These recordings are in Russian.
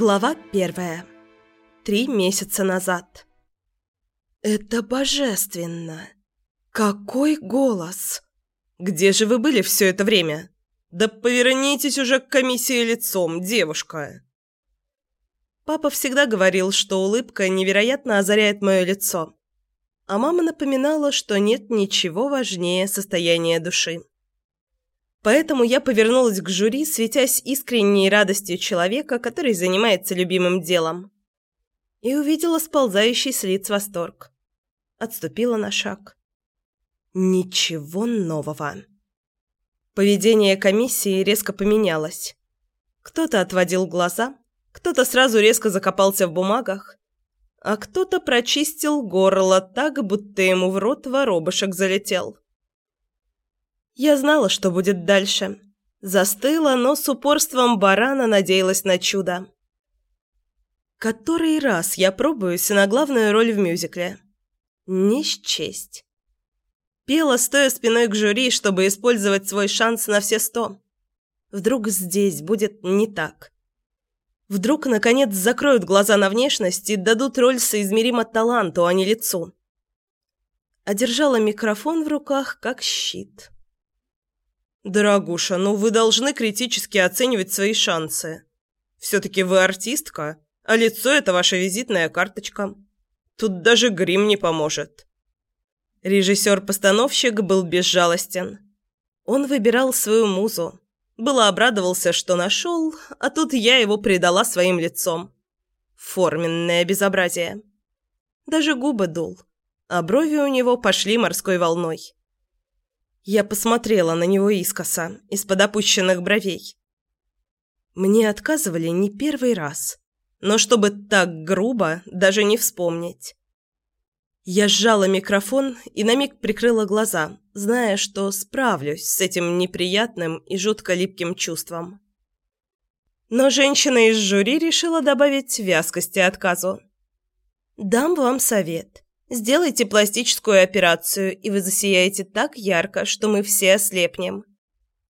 Глава первая. Три месяца назад. «Это божественно! Какой голос! Где же вы были все это время? Да повернитесь уже к комиссии лицом, девушка!» Папа всегда говорил, что улыбка невероятно озаряет мое лицо. А мама напоминала, что нет ничего важнее состояния души. Поэтому я повернулась к жюри, светясь искренней радостью человека, который занимается любимым делом. И увидела сползающий с лиц восторг. Отступила на шаг. Ничего нового. Поведение комиссии резко поменялось. Кто-то отводил глаза, кто-то сразу резко закопался в бумагах, а кто-то прочистил горло так, будто ему в рот воробышек залетел. Я знала, что будет дальше. Застыла, но с упорством барана надеялась на чудо. Который раз я пробуюсь на главную роль в мюзикле. Не. Пела, стоя спиной к жюри, чтобы использовать свой шанс на все сто. Вдруг здесь будет не так. Вдруг, наконец, закроют глаза на внешность и дадут роль соизмеримо таланту, а не лицу. Одержала микрофон в руках, как щит. «Дорогуша, ну вы должны критически оценивать свои шансы. Все-таки вы артистка, а лицо – это ваша визитная карточка. Тут даже грим не поможет». Режиссер-постановщик был безжалостен. Он выбирал свою музу. Было обрадовался, что нашел, а тут я его предала своим лицом. Форменное безобразие. Даже губы дул, а брови у него пошли морской волной. Я посмотрела на него искоса, из-под опущенных бровей. Мне отказывали не первый раз, но чтобы так грубо, даже не вспомнить. Я сжала микрофон и на миг прикрыла глаза, зная, что справлюсь с этим неприятным и жутко липким чувством. Но женщина из жюри решила добавить вязкости отказу. «Дам вам совет. Сделайте пластическую операцию, и вы засияете так ярко, что мы все ослепнем.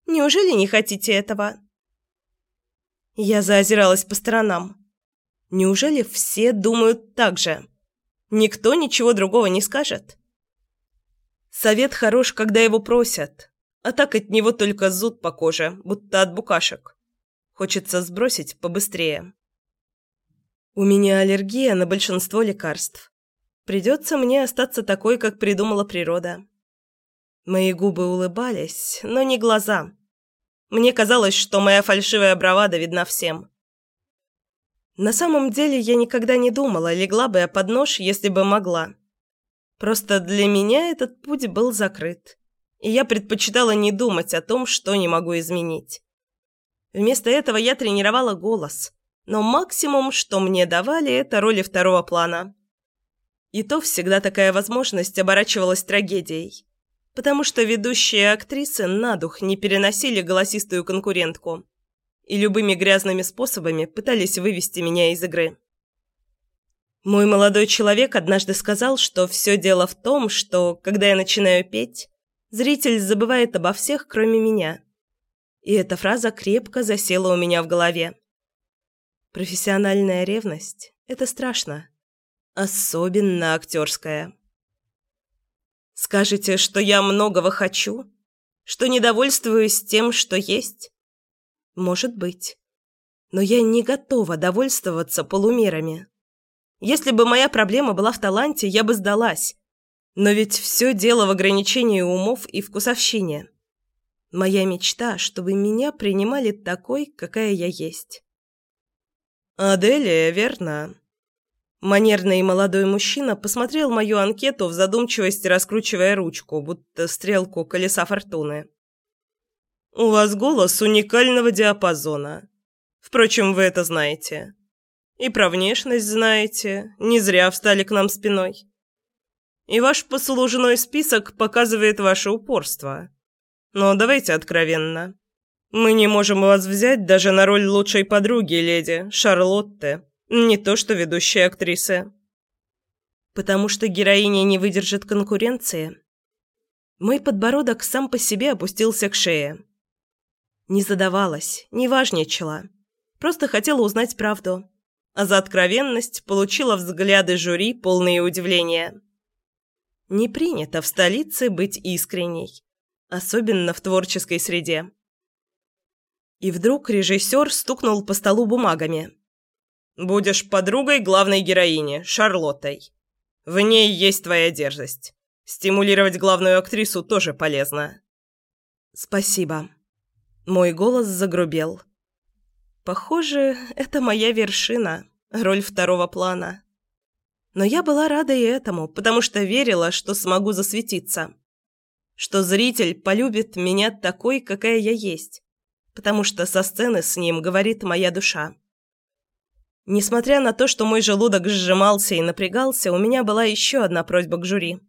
Неужели не хотите этого?» Я заозиралась по сторонам. Неужели все думают так же? Никто ничего другого не скажет? Совет хорош, когда его просят, а так от него только зуд по коже, будто от букашек. Хочется сбросить побыстрее. У меня аллергия на большинство лекарств. Придется мне остаться такой, как придумала природа. Мои губы улыбались, но не глаза. Мне казалось, что моя фальшивая бравада видна всем. На самом деле я никогда не думала, легла бы я под нож, если бы могла. Просто для меня этот путь был закрыт, и я предпочитала не думать о том, что не могу изменить. Вместо этого я тренировала голос, но максимум, что мне давали, это роли второго плана. И то всегда такая возможность оборачивалась трагедией, потому что ведущие актрисы на дух не переносили голосистую конкурентку и любыми грязными способами пытались вывести меня из игры. Мой молодой человек однажды сказал, что все дело в том, что, когда я начинаю петь, зритель забывает обо всех, кроме меня. И эта фраза крепко засела у меня в голове. Профессиональная ревность – это страшно. Особенно актерская. Скажете, что я многого хочу? Что недовольствуюсь тем, что есть? Может быть. Но я не готова довольствоваться полумерами. Если бы моя проблема была в таланте, я бы сдалась. Но ведь все дело в ограничении умов и вкусовщине. Моя мечта, чтобы меня принимали такой, какая я есть. «Аделия, верно?» Манерный молодой мужчина посмотрел мою анкету в задумчивости, раскручивая ручку, будто стрелку колеса фортуны. «У вас голос уникального диапазона. Впрочем, вы это знаете. И про внешность знаете, не зря встали к нам спиной. И ваш послужной список показывает ваше упорство. Но давайте откровенно. Мы не можем вас взять даже на роль лучшей подруги, леди, Шарлотты». Не то что ведущие актрисы. Потому что героиня не выдержит конкуренции. Мой подбородок сам по себе опустился к шее. Не задавалась, не важничала. Просто хотела узнать правду. а за откровенность получила взгляды жюри, полные удивления. Не принято в столице быть искренней, особенно в творческой среде. И вдруг режиссер стукнул по столу бумагами. «Будешь подругой главной героини, Шарлоттой. В ней есть твоя дерзость. Стимулировать главную актрису тоже полезно». «Спасибо». Мой голос загрубел. «Похоже, это моя вершина, роль второго плана». Но я была рада и этому, потому что верила, что смогу засветиться. Что зритель полюбит меня такой, какая я есть. Потому что со сцены с ним говорит моя душа. Несмотря на то, что мой желудок сжимался и напрягался, у меня была еще одна просьба к жюри.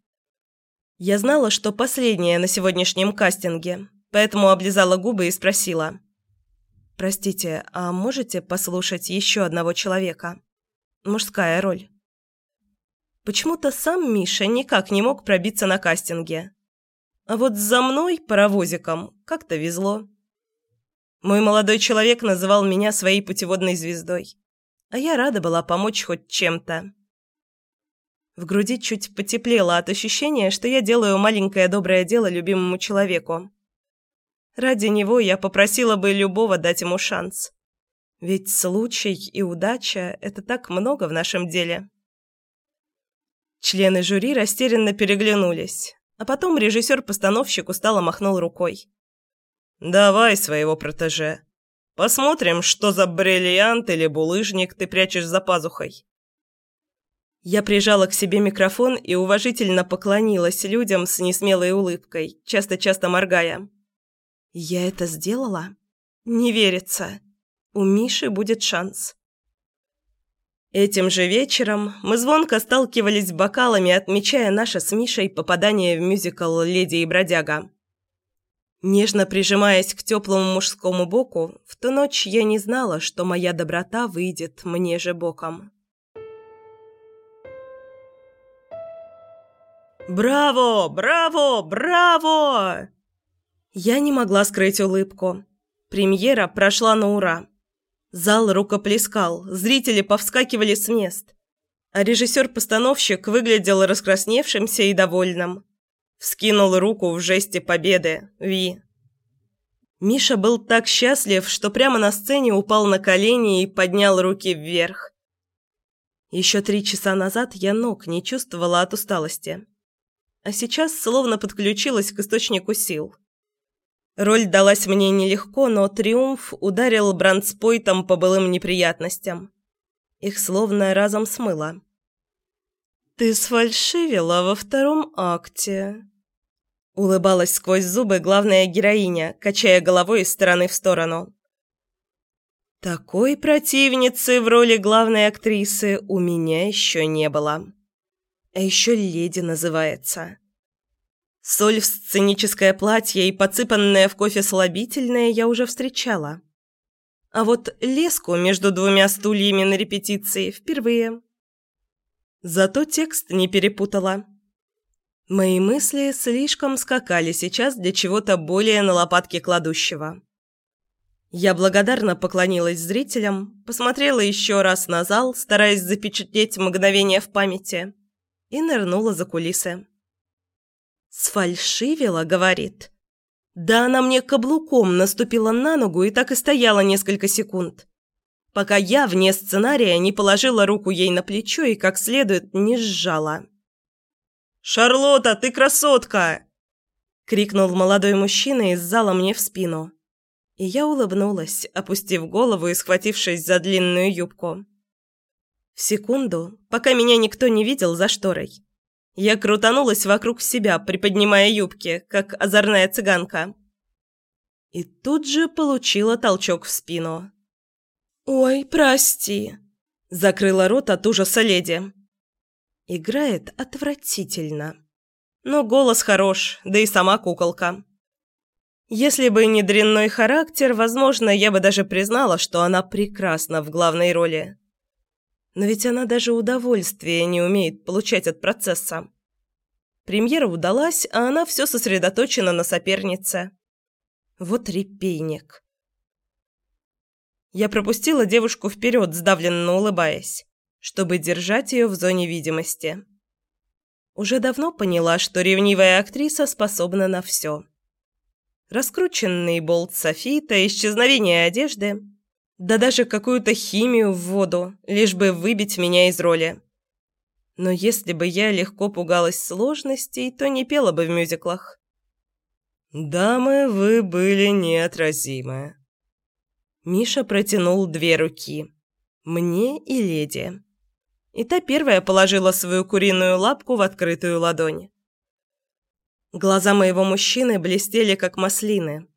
Я знала, что последняя на сегодняшнем кастинге, поэтому облизала губы и спросила. «Простите, а можете послушать еще одного человека? Мужская роль». Почему-то сам Миша никак не мог пробиться на кастинге. А вот за мной, паровозиком, как-то везло. Мой молодой человек называл меня своей путеводной звездой, а я рада была помочь хоть чем-то. В груди чуть потеплело от ощущения, что я делаю маленькое доброе дело любимому человеку. Ради него я попросила бы любого дать ему шанс. Ведь случай и удача – это так много в нашем деле. Члены жюри растерянно переглянулись, а потом режиссер-постановщик устало махнул рукой. «Давай своего протеже. Посмотрим, что за бриллиант или булыжник ты прячешь за пазухой». Я прижала к себе микрофон и уважительно поклонилась людям с несмелой улыбкой, часто-часто моргая. «Я это сделала? Не верится. У Миши будет шанс». Этим же вечером мы звонко сталкивались бокалами, отмечая наше с Мишей попадание в мюзикл «Леди и бродяга». Нежно прижимаясь к теплому мужскому боку, в ту ночь я не знала, что моя доброта выйдет мне же боком. «Браво! Браво! Браво!» Я не могла скрыть улыбку. Премьера прошла на ура. Зал рукоплескал, зрители повскакивали с мест. А режиссер-постановщик выглядел раскрасневшимся и довольным. Вскинул руку в жесте победы. Ви. Миша был так счастлив, что прямо на сцене упал на колени и поднял руки вверх. Еще три часа назад я ног не чувствовала от усталости. А сейчас словно подключилась к источнику сил. Роль далась мне нелегко, но триумф ударил бранспойтом по былым неприятностям. Их словно разом смыло. «Ты сфальшивила во втором акте», — улыбалась сквозь зубы главная героиня, качая головой из стороны в сторону. «Такой противницы в роли главной актрисы у меня еще не было. А еще леди называется». Соль в сценическое платье и подсыпанное в кофе слабительное я уже встречала. А вот леску между двумя стульями на репетиции впервые. Зато текст не перепутала. Мои мысли слишком скакали сейчас для чего-то более на лопатке кладущего. Я благодарно поклонилась зрителям, посмотрела еще раз на зал, стараясь запечатлеть мгновение в памяти, и нырнула за кулисы. «Сфальшивила, — говорит. Да она мне каблуком наступила на ногу и так и стояла несколько секунд, пока я вне сценария не положила руку ей на плечо и как следует не сжала. «Шарлотта, ты красотка!» — крикнул молодой мужчина из зала мне в спину. И я улыбнулась, опустив голову и схватившись за длинную юбку. В секунду, пока меня никто не видел за шторой, я крутанулась вокруг себя, приподнимая юбки, как озорная цыганка. И тут же получила толчок в спину. «Ой, прости!» – закрыла рот от ужаса леди. Играет отвратительно. Но голос хорош, да и сама куколка. Если бы не дрянной характер, возможно, я бы даже признала, что она прекрасна в главной роли. Но ведь она даже удовольствия не умеет получать от процесса. Премьера удалась, а она все сосредоточена на сопернице. Вот репейник. Я пропустила девушку вперед, сдавленно улыбаясь, чтобы держать ее в зоне видимости. Уже давно поняла, что ревнивая актриса способна на все. Раскрученный болт софита, исчезновение одежды, да даже какую-то химию в воду, лишь бы выбить меня из роли. Но если бы я легко пугалась сложностей, то не пела бы в мюзиклах. «Дамы, вы были неотразимы», Миша протянул две руки. Мне и леди. И та первая положила свою куриную лапку в открытую ладонь. Глаза моего мужчины блестели, как маслины.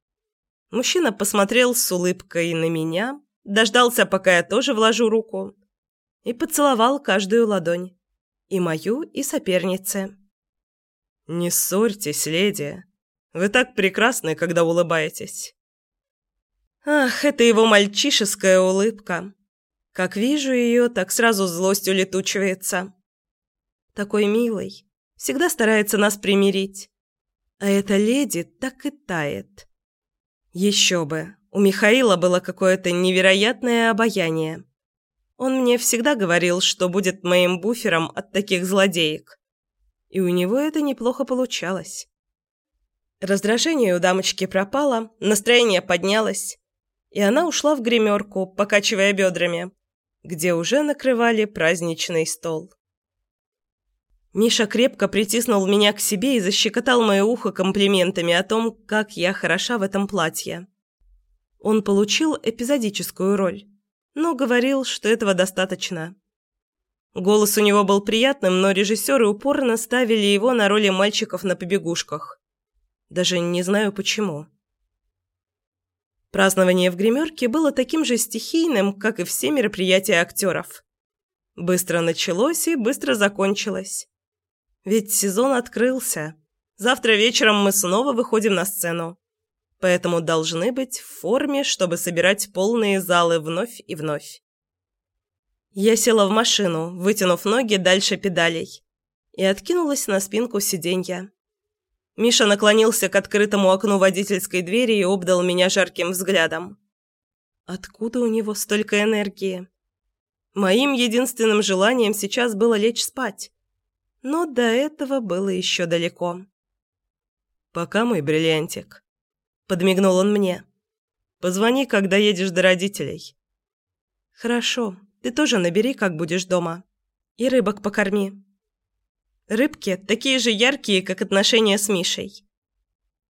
Мужчина посмотрел с улыбкой на меня, дождался, пока я тоже вложу руку, и поцеловал каждую ладонь. И мою, и соперницы. «Не ссорьтесь, леди. Вы так прекрасны, когда улыбаетесь». Ах, это его мальчишеская улыбка. Как вижу ее, так сразу злость улетучивается. Такой милый, всегда старается нас примирить. А эта леди так и тает. Еще бы, у Михаила было какое-то невероятное обаяние. Он мне всегда говорил, что будет моим буфером от таких злодеек. И у него это неплохо получалось. Раздражение у дамочки пропало, настроение поднялось и она ушла в гримерку, покачивая бедрами, где уже накрывали праздничный стол. Миша крепко притиснул меня к себе и защекотал мое ухо комплиментами о том, как я хороша в этом платье. Он получил эпизодическую роль, но говорил, что этого достаточно. Голос у него был приятным, но режиссеры упорно ставили его на роли мальчиков на побегушках. Даже не знаю почему. Празднование в гримерке было таким же стихийным, как и все мероприятия актеров. Быстро началось и быстро закончилось. Ведь сезон открылся. Завтра вечером мы снова выходим на сцену. Поэтому должны быть в форме, чтобы собирать полные залы вновь и вновь. Я села в машину, вытянув ноги дальше педалей, и откинулась на спинку сиденья. Миша наклонился к открытому окну водительской двери и обдал меня жарким взглядом. Откуда у него столько энергии? Моим единственным желанием сейчас было лечь спать. Но до этого было еще далеко. «Пока, мой бриллиантик», — подмигнул он мне. «Позвони, когда едешь до родителей». «Хорошо, ты тоже набери, как будешь дома. И рыбок покорми». Рыбки такие же яркие, как отношения с Мишей.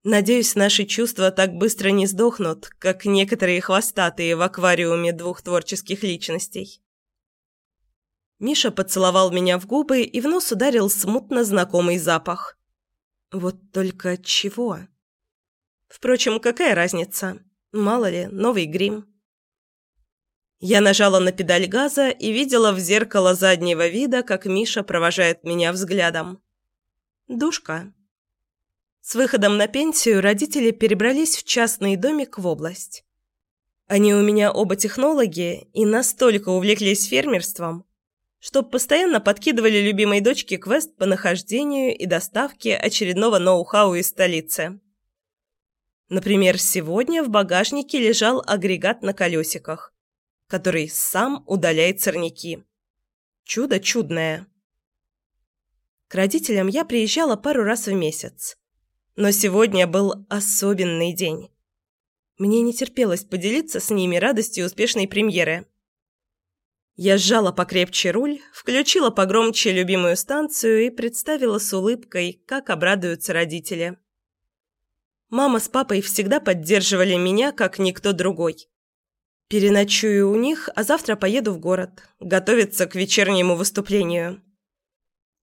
Надеюсь, наши чувства так быстро не сдохнут, как некоторые хвостатые в аквариуме двух творческих личностей. Миша поцеловал меня в губы и в нос ударил смутно знакомый запах. Вот только чего? Впрочем, какая разница? Мало ли, новый грим. Я нажала на педаль газа и видела в зеркало заднего вида, как Миша провожает меня взглядом. Душка. С выходом на пенсию родители перебрались в частный домик в область. Они у меня оба технологи и настолько увлеклись фермерством, что постоянно подкидывали любимой дочке квест по нахождению и доставке очередного ноу-хау из столицы. Например, сегодня в багажнике лежал агрегат на колесиках который сам удаляет сорняки. Чудо чудное. К родителям я приезжала пару раз в месяц. Но сегодня был особенный день. Мне не терпелось поделиться с ними радостью успешной премьеры. Я сжала покрепче руль, включила погромче любимую станцию и представила с улыбкой, как обрадуются родители. Мама с папой всегда поддерживали меня, как никто другой. Переночую у них, а завтра поеду в город, готовиться к вечернему выступлению.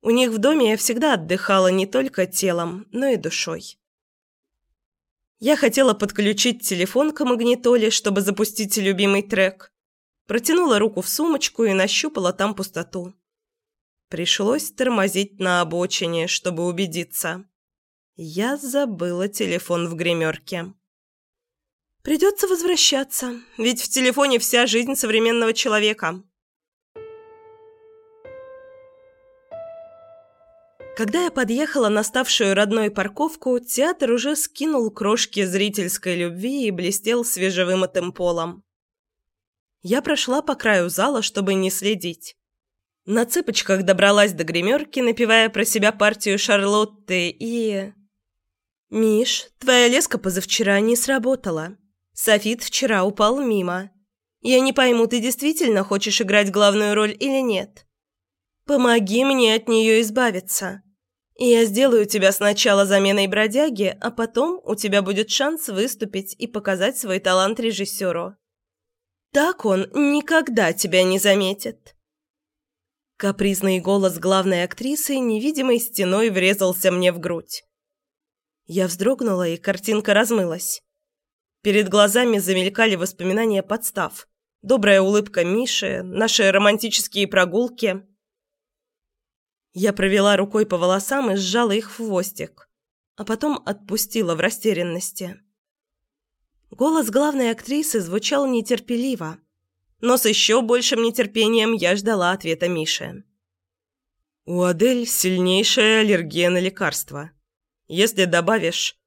У них в доме я всегда отдыхала не только телом, но и душой. Я хотела подключить телефон к магнитоле, чтобы запустить любимый трек. Протянула руку в сумочку и нащупала там пустоту. Пришлось тормозить на обочине, чтобы убедиться. Я забыла телефон в гримерке. Придется возвращаться, ведь в телефоне вся жизнь современного человека. Когда я подъехала на ставшую родной парковку, театр уже скинул крошки зрительской любви и блестел свежевымытым полом. Я прошла по краю зала, чтобы не следить. На цыпочках добралась до гримерки, напевая про себя партию Шарлотты и... «Миш, твоя леска позавчера не сработала. Софит вчера упал мимо. Я не пойму, ты действительно хочешь играть главную роль или нет? Помоги мне от нее избавиться. Я сделаю тебя сначала заменой бродяги, а потом у тебя будет шанс выступить и показать свой талант режиссеру. Так он никогда тебя не заметит». Капризный голос главной актрисы невидимой стеной врезался мне в грудь. Я вздрогнула, и картинка размылась. Перед глазами замелькали воспоминания подстав. Добрая улыбка Миши, наши романтические прогулки. Я провела рукой по волосам и сжала их в хвостик, а потом отпустила в растерянности. Голос главной актрисы звучал нетерпеливо, но с еще большим нетерпением я ждала ответа Миши. «У Адель сильнейшая аллергия на лекарства. Если добавишь...»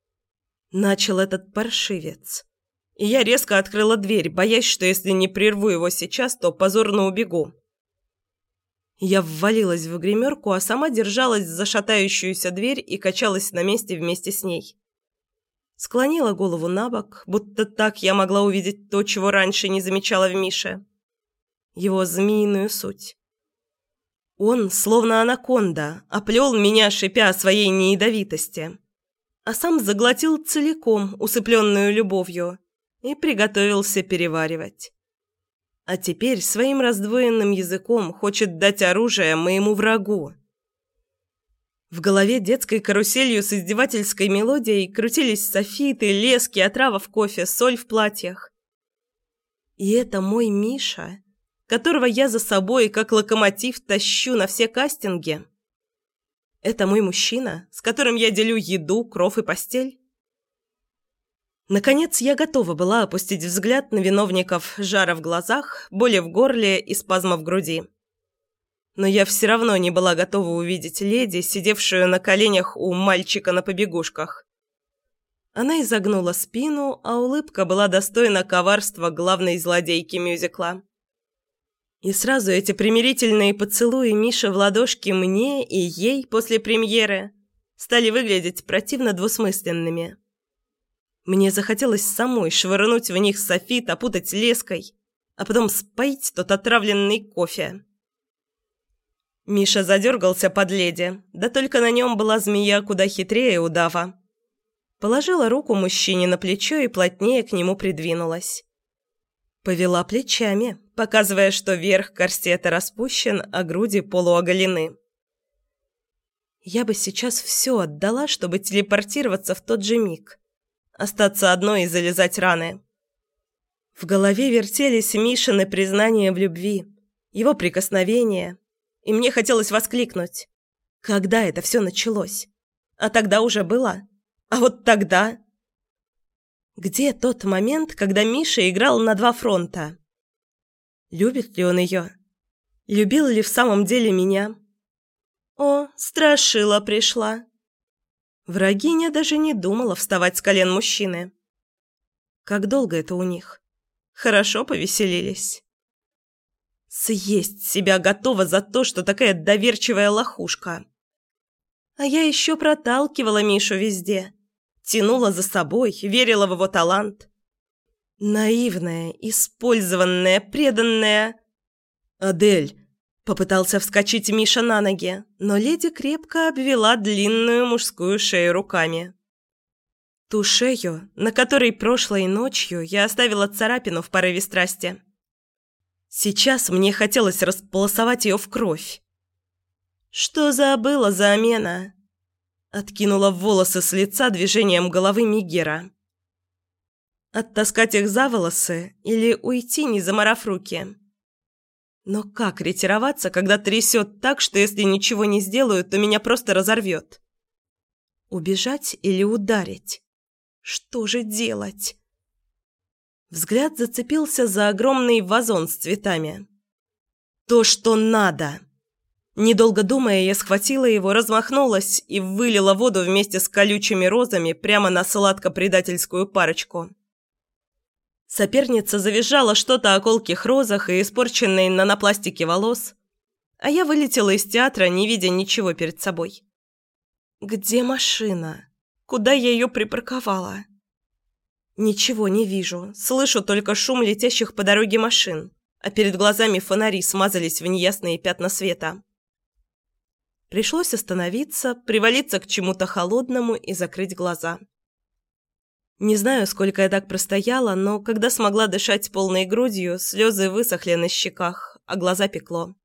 Начал этот паршивец. И я резко открыла дверь, боясь, что если не прерву его сейчас, то позорно убегу. Я ввалилась в гримерку, а сама держалась за шатающуюся дверь и качалась на месте вместе с ней. Склонила голову на бок, будто так я могла увидеть то, чего раньше не замечала в Мише. Его змеиную суть. Он, словно анаконда, оплел меня, шипя о своей неядовитости, а сам заглотил целиком усыпленную любовью и приготовился переваривать. А теперь своим раздвоенным языком хочет дать оружие моему врагу. В голове детской каруселью с издевательской мелодией крутились софиты, лески, отрава в кофе, соль в платьях. И это мой Миша, которого я за собой, как локомотив, тащу на все кастинги. Это мой мужчина, с которым я делю еду, кров и постель. Наконец я готова была опустить взгляд на виновников жара в глазах, боли в горле и спазма в груди но я все равно не была готова увидеть леди, сидевшую на коленях у мальчика на побегушках. Она изогнула спину, а улыбка была достойна коварства главной злодейки мюзикла. И сразу эти примирительные поцелуи Миши в ладошки мне и ей после премьеры стали выглядеть противно двусмысленными. Мне захотелось самой швырнуть в них софит, опутать леской, а потом споить тот отравленный кофе. Миша задергался под леди, да только на нем была змея куда хитрее удава. Положила руку мужчине на плечо и плотнее к нему придвинулась. Повела плечами, показывая, что верх корсета распущен, а груди полуоголены. Я бы сейчас все отдала, чтобы телепортироваться в тот же миг. Остаться одной и залезать раны. В голове вертелись Мишины признания в любви, его прикосновения, и мне хотелось воскликнуть. Когда это все началось? А тогда уже было? А вот тогда... Где тот момент, когда Миша играл на два фронта? Любит ли он ее? Любил ли в самом деле меня? О, страшила пришла. Врагиня даже не думала вставать с колен мужчины. Как долго это у них? Хорошо повеселились. Съесть себя готова за то, что такая доверчивая лохушка. А я еще проталкивала Мишу везде. Тянула за собой, верила в его талант. Наивная, использованная, преданная... «Адель!» – попытался вскочить Миша на ноги, но леди крепко обвела длинную мужскую шею руками. Ту шею, на которой прошлой ночью я оставила царапину в порыве страсти. Сейчас мне хотелось располосовать ее в кровь. «Что забыла замена?» Откинула волосы с лица движением головы Мигера. Оттаскать их за волосы или уйти, не заморав руки? Но как ретироваться, когда трясет так, что если ничего не сделаю, то меня просто разорвет? Убежать или ударить? Что же делать? Взгляд зацепился за огромный вазон с цветами. «То, что надо!» Недолго думая, я схватила его, размахнулась и вылила воду вместе с колючими розами прямо на сладко-предательскую парочку. Соперница завизжала что-то о колких розах и испорченной нанопластике волос, а я вылетела из театра, не видя ничего перед собой. «Где машина? Куда я ее припарковала?» «Ничего не вижу, слышу только шум летящих по дороге машин, а перед глазами фонари смазались в неясные пятна света». Пришлось остановиться, привалиться к чему-то холодному и закрыть глаза. Не знаю, сколько я так простояла, но когда смогла дышать полной грудью, слезы высохли на щеках, а глаза пекло.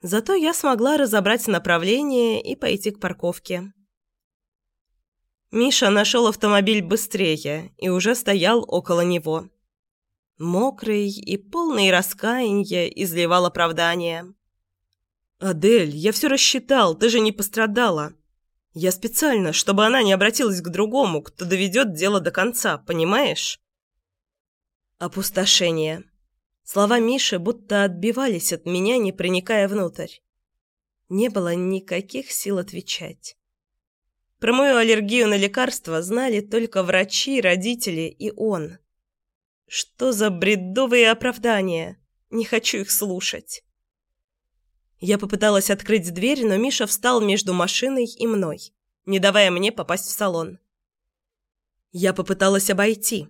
Зато я смогла разобрать направление и пойти к парковке. Миша нашел автомобиль быстрее и уже стоял около него. Мокрый и полный раскаяния изливал оправдание. «Адель, я все рассчитал, ты же не пострадала. Я специально, чтобы она не обратилась к другому, кто доведет дело до конца, понимаешь? Опустошение. Слова Миши будто отбивались от меня, не проникая внутрь. Не было никаких сил отвечать. Про мою аллергию на лекарства знали только врачи, родители и он. Что за бредовые оправдания? Не хочу их слушать. Я попыталась открыть дверь, но Миша встал между машиной и мной, не давая мне попасть в салон. Я попыталась обойти,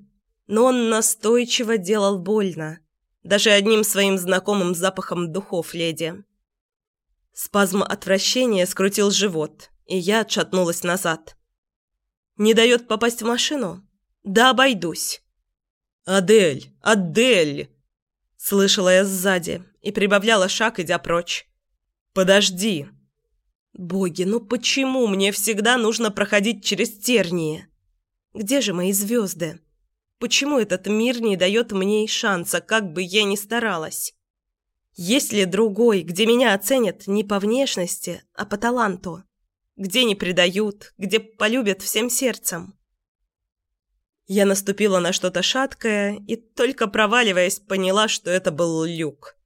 но он настойчиво делал больно, даже одним своим знакомым запахом духов леди. Спазм отвращения скрутил живот, и я отшатнулась назад. «Не дает попасть в машину? Да обойдусь». «Адель! Адель!» Слышала я сзади и прибавляла шаг, идя прочь. «Подожди!» «Боги, ну почему мне всегда нужно проходить через тернии? Где же мои звезды? Почему этот мир не дает мне и шанса, как бы я ни старалась? Есть ли другой, где меня оценят не по внешности, а по таланту? Где не предают, где полюбят всем сердцем?» Я наступила на что-то шаткое и, только проваливаясь, поняла, что это был люк.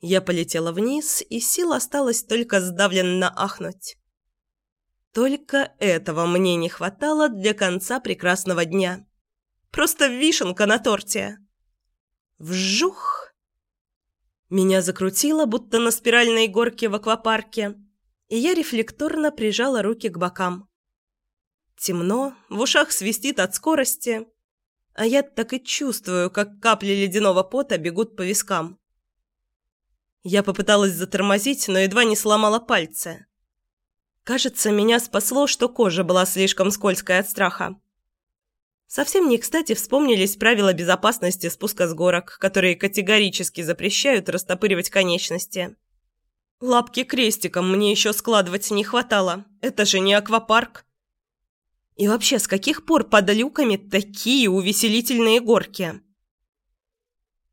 Я полетела вниз, и сил осталось только сдавленно ахнуть. Только этого мне не хватало для конца прекрасного дня. Просто вишенка на торте. Вжух! Меня закрутило, будто на спиральной горке в аквапарке, и я рефлекторно прижала руки к бокам. Темно, в ушах свистит от скорости, а я так и чувствую, как капли ледяного пота бегут по вискам. Я попыталась затормозить, но едва не сломала пальцы. Кажется, меня спасло, что кожа была слишком скользкой от страха. Совсем не кстати вспомнились правила безопасности спуска с горок, которые категорически запрещают растопыривать конечности. Лапки крестиком мне еще складывать не хватало. Это же не аквапарк. И вообще, с каких пор под люками такие увеселительные горки?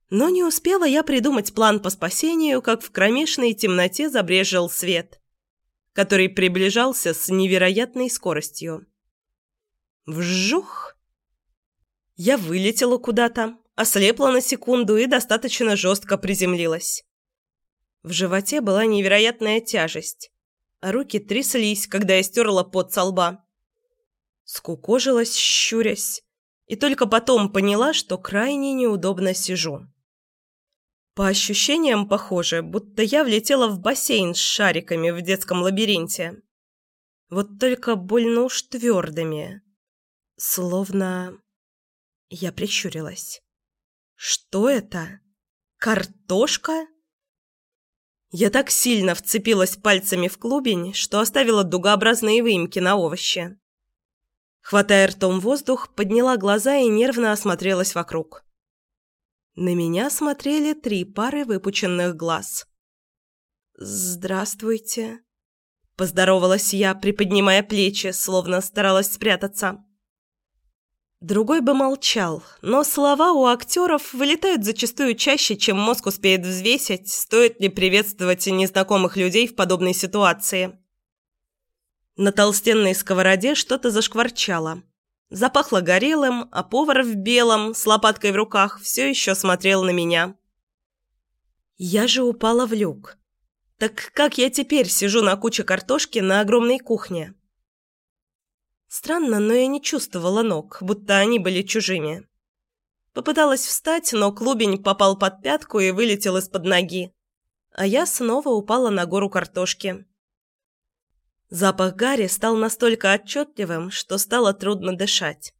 Но не успела я придумать план по спасению, как в кромешной темноте забрежил свет, который приближался с невероятной скоростью. Вжух! Я вылетела куда-то, ослепла на секунду и достаточно жестко приземлилась. В животе была невероятная тяжесть, а руки тряслись, когда я стерла пот со лба. Скукожилась, щурясь, и только потом поняла, что крайне неудобно сижу. По ощущениям похоже, будто я влетела в бассейн с шариками в детском лабиринте. Вот только больно уж твердыми. Словно... Я прищурилась. Что это? Картошка? Я так сильно вцепилась пальцами в клубень, что оставила дугообразные выемки на овощи. Хватая ртом воздух, подняла глаза и нервно осмотрелась вокруг. На меня смотрели три пары выпученных глаз. «Здравствуйте», – поздоровалась я, приподнимая плечи, словно старалась спрятаться. Другой бы молчал, но слова у актеров вылетают зачастую чаще, чем мозг успеет взвесить, стоит ли приветствовать незнакомых людей в подобной ситуации. На толстенной сковороде что-то зашкварчало – Запахло горелым, а повар в белом, с лопаткой в руках, все еще смотрел на меня. Я же упала в люк. Так как я теперь сижу на куче картошки на огромной кухне? Странно, но я не чувствовала ног, будто они были чужими. Попыталась встать, но клубень попал под пятку и вылетел из-под ноги. А я снова упала на гору картошки. Запах гари стал настолько отчетливым, что стало трудно дышать.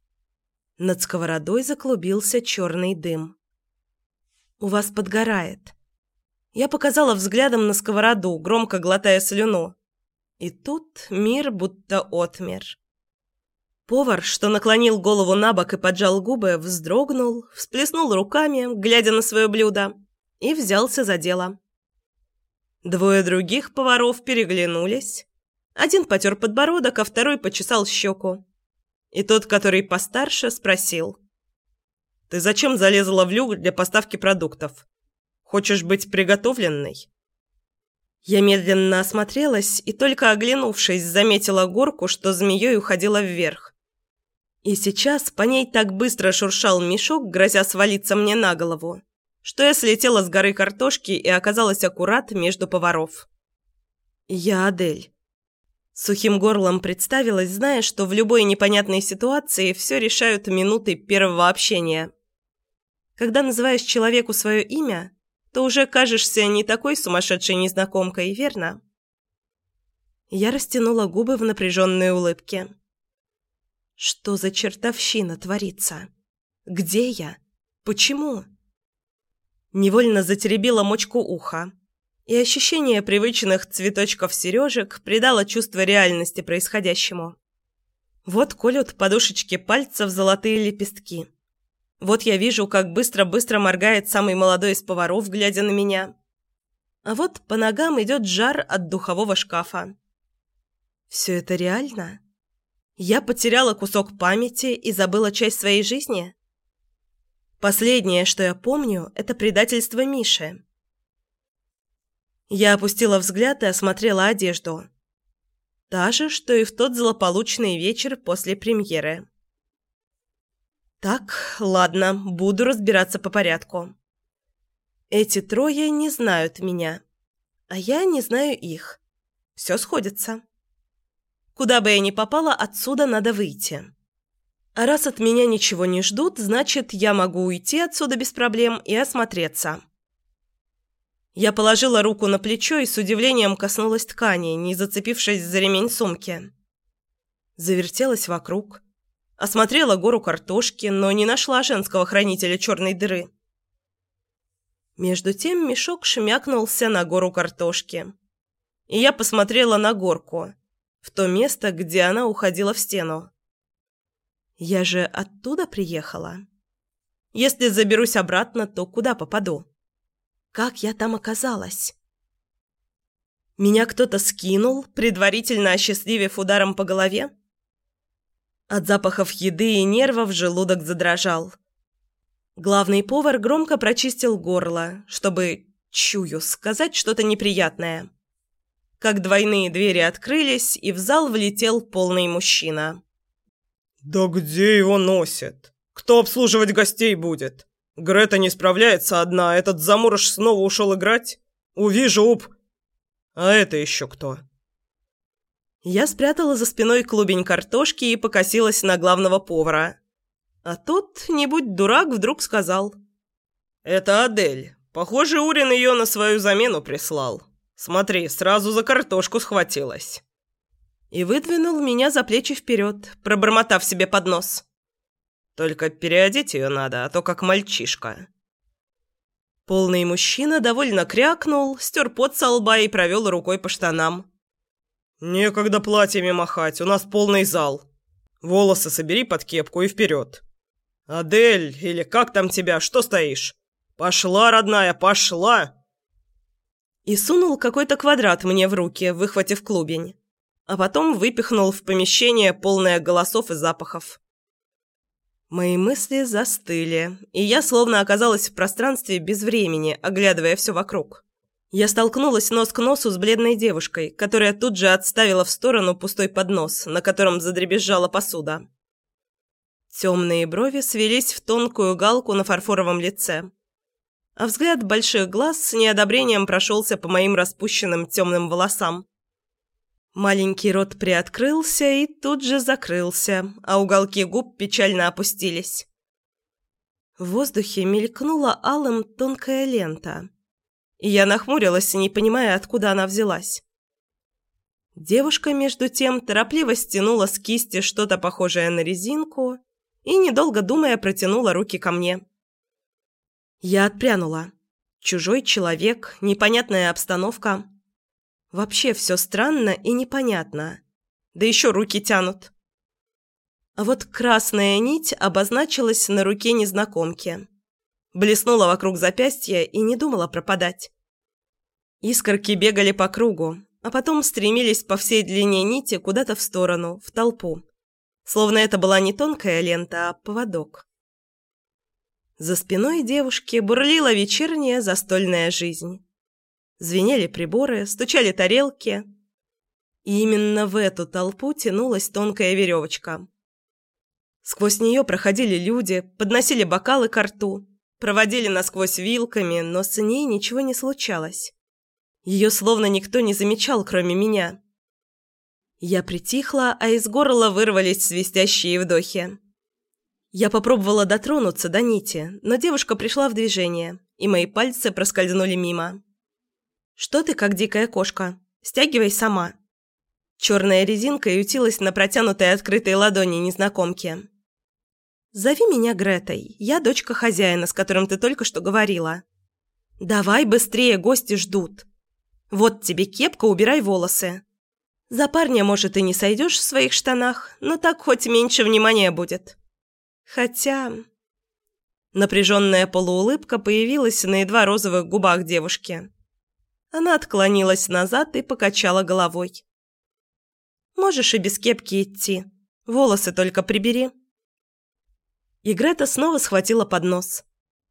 Над сковородой заклубился черный дым. «У вас подгорает». Я показала взглядом на сковороду, громко глотая слюну. И тут мир будто отмер. Повар, что наклонил голову на бок и поджал губы, вздрогнул, всплеснул руками, глядя на свое блюдо, и взялся за дело. Двое других поваров переглянулись. Один потер подбородок, а второй почесал щеку. И тот, который постарше, спросил. «Ты зачем залезла в люк для поставки продуктов? Хочешь быть приготовленной?» Я медленно осмотрелась и, только оглянувшись, заметила горку, что змеей уходила вверх. И сейчас по ней так быстро шуршал мешок, грозя свалиться мне на голову, что я слетела с горы картошки и оказалась аккурат между поваров. Я Адель. Сухим горлом представилась, зная, что в любой непонятной ситуации все решают минуты первого общения. Когда называешь человеку свое имя, то уже кажешься не такой сумасшедшей незнакомкой, верно? Я растянула губы в напряженной улыбке. Что за чертовщина творится? Где я? Почему? Невольно затеребила мочку уха, и ощущение привычных цветочков-сережек придало чувство реальности происходящему. Вот колют подушечки пальцев золотые лепестки. Вот я вижу, как быстро-быстро моргает самый молодой из поваров, глядя на меня. А вот по ногам идет жар от духового шкафа. Все это реально? Я потеряла кусок памяти и забыла часть своей жизни? Последнее, что я помню, это предательство Миши. Я опустила взгляд и осмотрела одежду. Та же, что и в тот злополучный вечер после премьеры. Так, ладно, буду разбираться по порядку. Эти трое не знают меня, а я не знаю их. Все сходится. Куда бы я ни попала, отсюда надо выйти. А раз от меня ничего не ждут, значит, я могу уйти отсюда без проблем и осмотреться. Я положила руку на плечо и с удивлением коснулась ткани, не зацепившись за ремень сумки. Завертелась вокруг. Осмотрела гору картошки, но не нашла женского хранителя черной дыры. Между тем мешок шмякнулся на гору картошки. И я посмотрела на горку – в то место, где она уходила в стену. Я же оттуда приехала. Если заберусь обратно, то куда попаду? Как я там оказалась? Меня кто-то скинул, предварительно осчастливив ударом по голове? От запахов еды и нервов желудок задрожал. Главный повар громко прочистил горло, чтобы, чую, сказать что-то неприятное как двойные двери открылись, и в зал влетел полный мужчина. «Да где его носит? Кто обслуживать гостей будет? Грета не справляется одна, этот заморож снова ушел играть? Увижу, уп! А это еще кто?» Я спрятала за спиной клубень картошки и покосилась на главного повара. А тот, не будь дурак, вдруг сказал. «Это Адель. Похоже, Урин ее на свою замену прислал». Смотри, сразу за картошку схватилась. И выдвинул меня за плечи вперед, пробормотав себе под нос. Только переодеть ее надо, а то как мальчишка. Полный мужчина довольно крякнул, стер пот со лба и провел рукой по штанам. «Некогда платьями махать, у нас полный зал. Волосы собери под кепку и вперед. Адель, или как там тебя, что стоишь? Пошла, родная, пошла!» и сунул какой-то квадрат мне в руки, выхватив клубень. А потом выпихнул в помещение, полное голосов и запахов. Мои мысли застыли, и я словно оказалась в пространстве без времени, оглядывая все вокруг. Я столкнулась нос к носу с бледной девушкой, которая тут же отставила в сторону пустой поднос, на котором задребезжала посуда. Темные брови свелись в тонкую галку на фарфоровом лице а взгляд больших глаз с неодобрением прошелся по моим распущенным темным волосам. Маленький рот приоткрылся и тут же закрылся, а уголки губ печально опустились. В воздухе мелькнула алым тонкая лента. И я нахмурилась, не понимая, откуда она взялась. Девушка, между тем, торопливо стянула с кисти что-то похожее на резинку и, недолго думая, протянула руки ко мне. Я отпрянула. Чужой человек, непонятная обстановка. Вообще все странно и непонятно. Да еще руки тянут. А вот красная нить обозначилась на руке незнакомки. Блеснула вокруг запястья и не думала пропадать. Искорки бегали по кругу, а потом стремились по всей длине нити куда-то в сторону, в толпу. Словно это была не тонкая лента, а поводок. За спиной девушки бурлила вечерняя застольная жизнь. Звенели приборы, стучали тарелки. И именно в эту толпу тянулась тонкая веревочка. Сквозь нее проходили люди, подносили бокалы к рту, проводили насквозь вилками, но с ней ничего не случалось. Ее словно никто не замечал, кроме меня. Я притихла, а из горла вырвались свистящие вдохи. Я попробовала дотронуться до нити, но девушка пришла в движение, и мои пальцы проскользнули мимо. «Что ты, как дикая кошка? Стягивай сама». Черная резинка ютилась на протянутой открытой ладони незнакомки. «Зови меня Гретой. Я дочка хозяина, с которым ты только что говорила. Давай быстрее, гости ждут. Вот тебе кепка, убирай волосы. За парня, может, и не сойдешь в своих штанах, но так хоть меньше внимания будет. Хотя...» Напряженная полуулыбка появилась на едва розовых губах девушки. Она отклонилась назад и покачала головой. «Можешь и без кепки идти. Волосы только прибери». И Грета снова схватила поднос.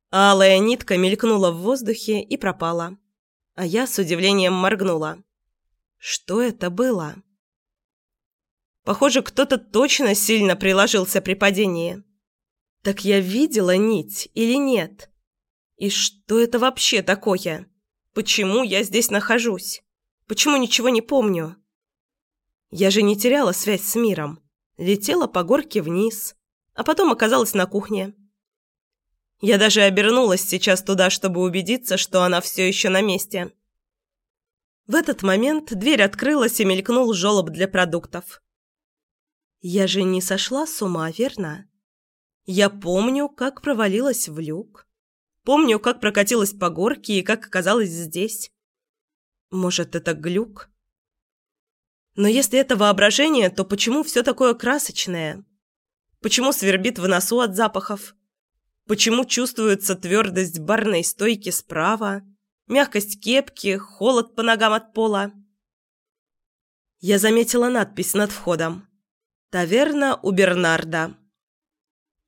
Алая нитка мелькнула в воздухе и пропала а я с удивлением моргнула. Что это было? Похоже, кто-то точно сильно приложился при падении. Так я видела нить или нет? И что это вообще такое? Почему я здесь нахожусь? Почему ничего не помню? Я же не теряла связь с миром. Летела по горке вниз, а потом оказалась на кухне. Я даже обернулась сейчас туда, чтобы убедиться, что она все еще на месте. В этот момент дверь открылась и мелькнул жёлоб для продуктов. Я же не сошла с ума, верно? Я помню, как провалилась в люк. Помню, как прокатилась по горке и как оказалась здесь. Может, это глюк? Но если это воображение, то почему все такое красочное? Почему свербит в носу от запахов? Почему чувствуется твердость барной стойки справа, мягкость кепки, холод по ногам от пола? Я заметила надпись над входом. «Таверна у Бернарда».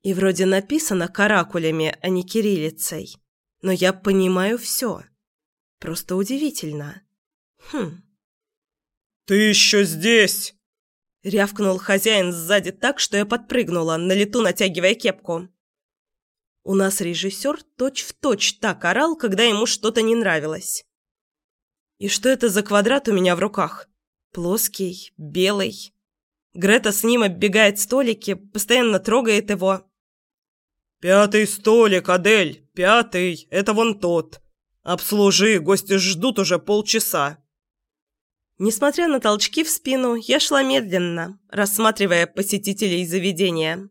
И вроде написано каракулями, а не кириллицей. Но я понимаю все. Просто удивительно. Хм. «Ты еще здесь!» Рявкнул хозяин сзади так, что я подпрыгнула, на лету натягивая кепку. У нас режиссер точь-в-точь так орал, когда ему что-то не нравилось. И что это за квадрат у меня в руках? Плоский, белый. Грета с ним оббегает столики, постоянно трогает его. «Пятый столик, Адель, пятый, это вон тот. Обслужи, гости ждут уже полчаса». Несмотря на толчки в спину, я шла медленно, рассматривая посетителей заведения.